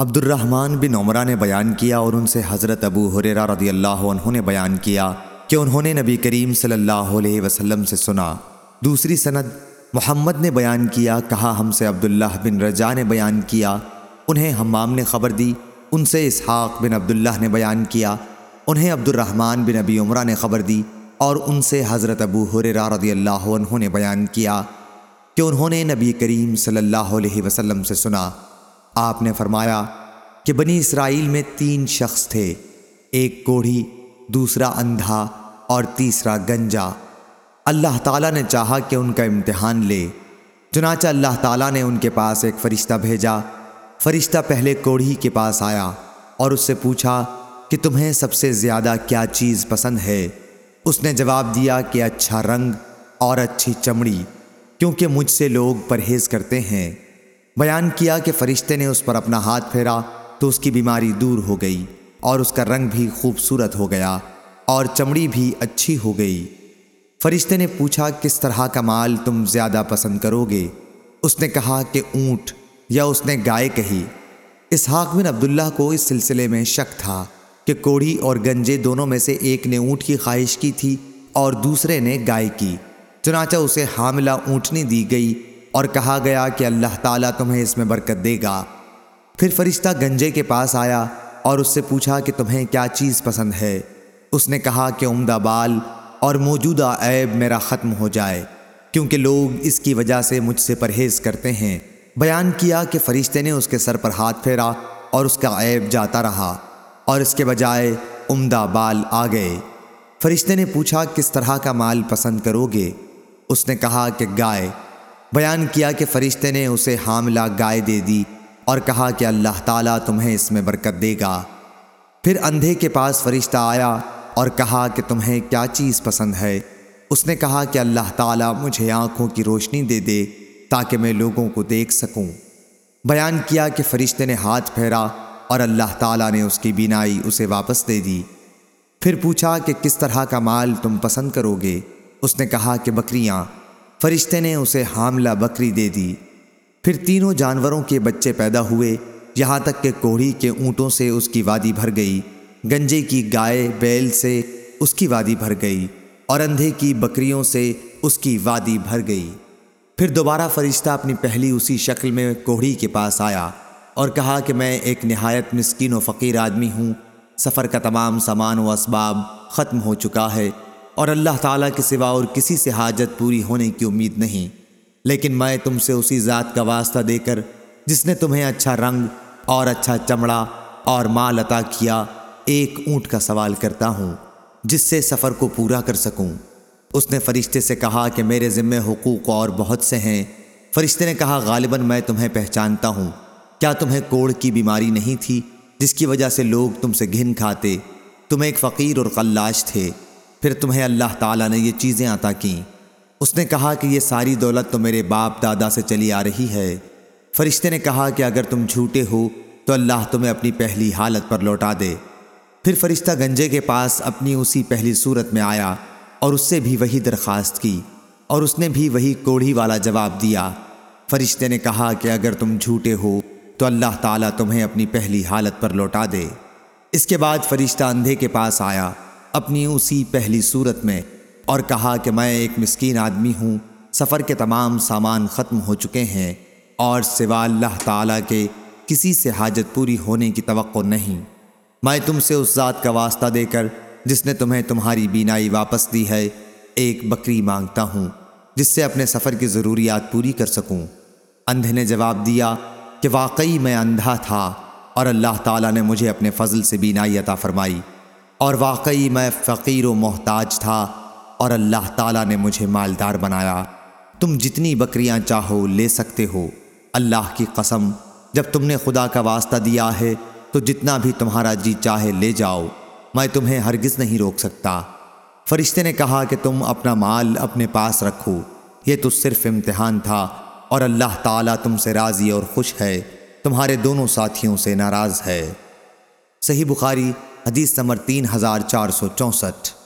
عبد الرحمن بن عمرہ نے بیان کیا اور ان سے حضرت ابو حریرہ رضی اللہ عنہ نے بیان کیا کہ انہوں نے نبی کریم صلی اللہ علیہ وسلم سے سنا۔ دوسری سند محمد نے بیان کیا، کہا، ہم سے عبداللہ بن رجا نے بیان کیا، انہیں حمام نے خبر دی، ان سے اسحاق بن عبداللہ نے بیان کیا، انہیں عبد الرحمن بن ابی عمرہ نے خبر دی، اور ان سے حضرت ابو حریرہ رضی اللہ عنہ نے بیان کیا کہ انہوں نے نبی کریم صلی اللہ علیہ وسلم سے سنا۔ آپ نے فرمایا کہ بنی اسرائیل میں تین شخص تھے، ایک کوڑھی، دوسرا اندھا اور تیسرا گنجا۔ اللہ تعالیٰ نے چاہا کہ ان کا امتحان لے، چنانچہ اللہ تعالیٰ نے ان کے پاس ایک فرشتہ بھیجا۔ فرشتہ پہلے کوڑھی کے پاس آیا اور اس سے پوچھا کہ تمہیں سب سے زیادہ کیا چیز پسند ہے؟ اس نے جواب دیا کہ اچھا رنگ اور اچھی چمڑی، کیونکہ مجھ سے لوگ پرہیز کرتے ہیں۔ بیان کیا کہ فرشتے نے اس پر اپنا ہاتھ پھیرا تو اس کی بیماری دور ہو گئی اور اس کا رنگ بھی خوبصورت ہو گیا اور چمڑی بھی اچھی ہو گئی۔ فرشتے نے پوچھا، کس طرح کا مال تم زیادہ پسند کرو گے؟ اس نے کہا کہ اونٹ، یا اس نے گائے کہی۔ اسحاق بن عبداللہ کو اس سلسلے میں شک تھا کہ کوڑھی اور گنجے دونوں میں سے ایک نے اونٹ کی خواہش کی تھی اور دوسرے نے گائے کی۔ چنانچہ اسے حاملہ اونٹنی دی گئی اور کہا گیا کہ اللہ تعالیٰ تمہیں اس میں برکت دے گا۔ پھر فرشتہ گنجے کے پاس آیا اور اس سے پوچھا کہ تمہیں کیا چیز پسند ہے؟ اس نے کہا کہ عمدہ بال اور موجودہ عیب میرا ختم ہو جائے، کیونکہ لوگ اس کی وجہ سے مجھ سے پرہیز کرتے ہیں۔ بیان کیا کہ فرشتے نے اس کے سر پر ہاتھ پھیرا اور اس کا عیب جاتا رہا اور اس کے بجائے عمدہ بال آ گئے۔ فرشتے نے پوچھا، کس طرح کا مال پسند کرو گے؟ اس نے کہا کہ گائے۔ بیان کیا کہ فرشتے نے اسے حاملہ گائے دے دی اور کہا کہ اللہ تعالیٰ تمہیں اس میں برکت دے گا۔ پھر اندھے کے پاس فرشتہ آیا اور کہا کہ تمہیں کیا چیز پسند ہے؟ اس نے کہا کہ اللہ تعالیٰ مجھے آنکھوں کی روشنی دے دے تاکہ میں لوگوں کو دیکھ سکوں۔ بیان کیا کہ فرشتے نے ہاتھ پھیرا اور اللہ تعالیٰ نے اس کی بینائی اسے واپس دے دی۔ پھر پوچھا کہ کس طرح کا مال تم پسند کرو گے؟ اس نے کہا کہ بکریاں۔ فرشتے نے اسے حاملہ بکری دے دی۔ پھر تینوں جانوروں کے بچے پیدا ہوئے۔ یہاں تک کہ کوڑھی کے اونٹوں سے اس کی وادی بھر گئی۔ گنجے کی گائے، بیل سے اس کی وادی بھر گئی۔ اور اندھے کی بکریوں سے اس کی وادی بھر گئی۔ پھر دوبارہ فرشتہ اپنی پہلی اسی شکل میں کوڑھی کے پاس آیا اور کہا کہ میں ایک نہایت مسکین و فقیر آدمی ہوں۔ سفر کا تمام سامان و اسباب ختم ہو چکا ہے۔ اور اللہ تعالیٰ کے سوا اور کسی سے حاجت پوری ہونے کی امید نہیں۔ لیکن میں تم سے اسی ذات کا واسطہ دے کر، جس نے تمہیں اچھا رنگ اور اچھا چمڑا اور مال عطا کیا، ایک اونٹ کا سوال کرتا ہوں، جس سے سفر کو پورا کر سکوں۔ اس نے فرشتے سے کہا کہ میرے ذمے حقوق اور بہت سے ہیں۔ فرشتے نے کہا، غالباً میں تمہیں پہچانتا ہوں۔ کیا تمہیں کوڑ کی بیماری نہیں تھی، جس کی وجہ سے لوگ تم سے گھن کھاتے؟ تم ایک فقیر اور قلاش تھے۔ پھر تمہیں اللہ تعالیٰ نے یہ چیزیں عطا کیں۔ اس نے کہا کہ یہ ساری دولت تو میرے باپ دادا سے چلی آ رہی ہے۔ فرشتے نے کہا کہ اگر تم جھوٹے ہو تو اللہ تمہیں اپنی پہلی حالت پر لوٹا دے۔ پھر فرشتہ گنجے کے پاس اپنی اسی پہلی صورت میں آیا اور اس سے بھی وہی درخواست کی اور اس نے بھی وہی کوڑھی والا جواب دیا۔ فرشتے نے کہا کہ اگر تم جھوٹے ہو تو اللہ تعالیٰ تمہیں اپنی پہلی حالت پر لوٹا دے۔ اس کے بعد فرشتہ اندھے کے پاس آیا اپنی اسی پہلی صورت میں اور کہا کہ میں ایک مسکین آدمی ہوں، سفر کے تمام سامان ختم ہو چکے ہیں اور سوا اللہ تعالیٰ کے کسی سے حاجت پوری ہونے کی توقع نہیں۔ میں تم سے اس ذات کا واسطہ دے کر جس نے تمہیں تمہاری بینائی واپس دی ہے، ایک بکری مانگتا ہوں، جس سے اپنے سفر کی ضروریات پوری کر سکوں۔ اندھے نے جواب دیا کہ واقعی میں اندھا تھا اور اللہ تعالیٰ نے مجھے اپنے فضل سے بینائی عطا فرمائی۔ اور واقعی میں فقیر و محتاج تھا اور اللہ تعالیٰ نے مجھے مالدار بنایا۔ تم جتنی بکریاں چاہو لے سکتے ہو۔ اللہ کی قسم، جب تم نے خدا کا واسطہ دیا ہے تو جتنا بھی تمہارا جی چاہے لے جاؤ۔ میں تمہیں ہرگز نہیں روک سکتا۔ فرشتے نے کہا کہ تم اپنا مال اپنے پاس رکھو۔ یہ تو صرف امتحان تھا اور اللہ تعالیٰ تم سے راضی اور خوش ہے۔ تمہارے دونوں ساتھیوں سے ناراض ہے۔ صحیح بخاری حدیث نمبر تین ہزار چار سو چونسٹھ۔